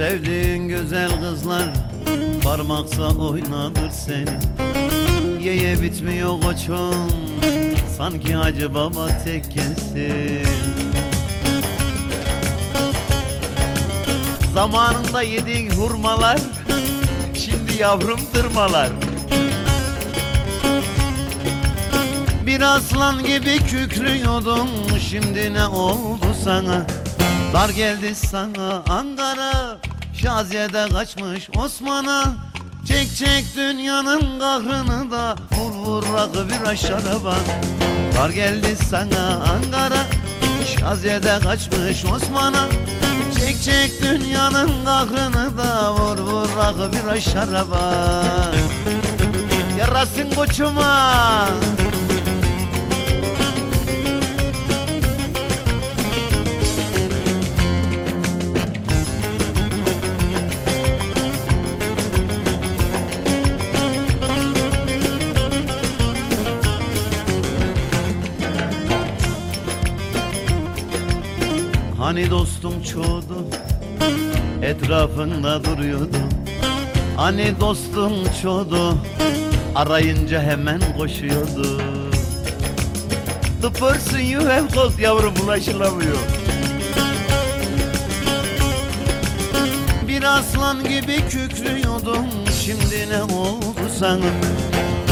Sevdiğin güzel kızlar Parmaksa oynadır seni. Yeye bitmiyor koçum Sanki Hacı Baba tekkesin Zamanında yediğin hurmalar Şimdi yavrum tırmalar. Bir aslan gibi kükrüyordun Şimdi ne oldu sana? Dar geldi sana Ankara Şaziye'de kaçmış Osman'a. Çek çek dünyanın kahrını da Vur vur rakı bir şaraba Dar geldi sana Ankara. Şaziye'de kaçmış Osman'a. Çek çek dünyanın kahrını da Vur vur rakı bir şaraba Yarasın koçuma Hani dostum çoğdu Etrafında duruyordu. Hani dostum çoğdu Arayınca hemen koşuyordu. The person you have called yavrum ulaşılamıyor. Bir aslan gibi kükrüyordum Şimdi ne oldu sana?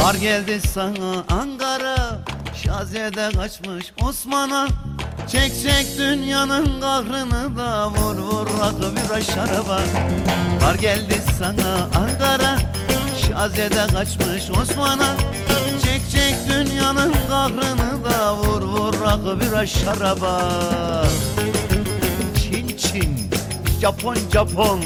Dar geldi sana Ankara Şaziye'de kaçmış Osman'a Çek dünyanın kahrını da Vur vur rakı bir şaraba Dar geldi sana Ankara Şaziye'de kaçmış Osman'a. Çek çek dünyanın kahrını da Vur vur rakı bir şaraba Çin Çin Japon Japon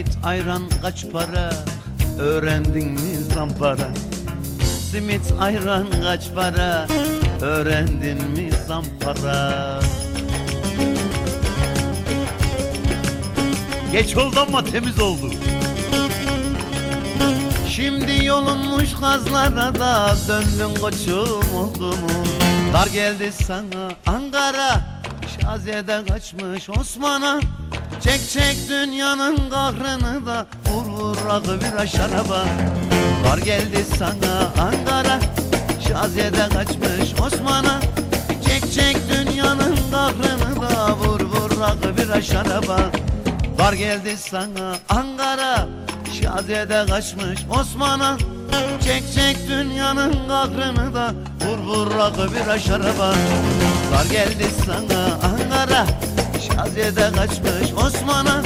Simit ayran kaç para? Öğrendin mi zampara? Simit ayran kaç para? Öğrendin mi zampara? Geç oldu ama temiz oldu. Şimdi yolunmuş kazlara da döndün koçum oldu mu? Dar geldi sana Ankara Şaziye'de kaçmış Osman'a Çek çek dünyanın kahrını da Vur vur rakı bir şaraba Dar geldi sana Ankara Şaziye'de kaçmış Osman'a. Çek çek dünyanın kahrını da Vur vur rakı bir şaraba Var geldi sana Ankara Şaziye'de kaçmış Osman'a. Çek çek dünyanın kahrını da Vur vur rakı bir şaraba Var geldi sana Ankara Şaziye'de kaçmış Osman'a.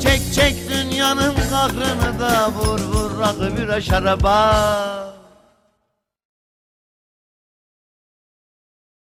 Çek çek dünyanın kahrını da Vur vur rakı bir şaraba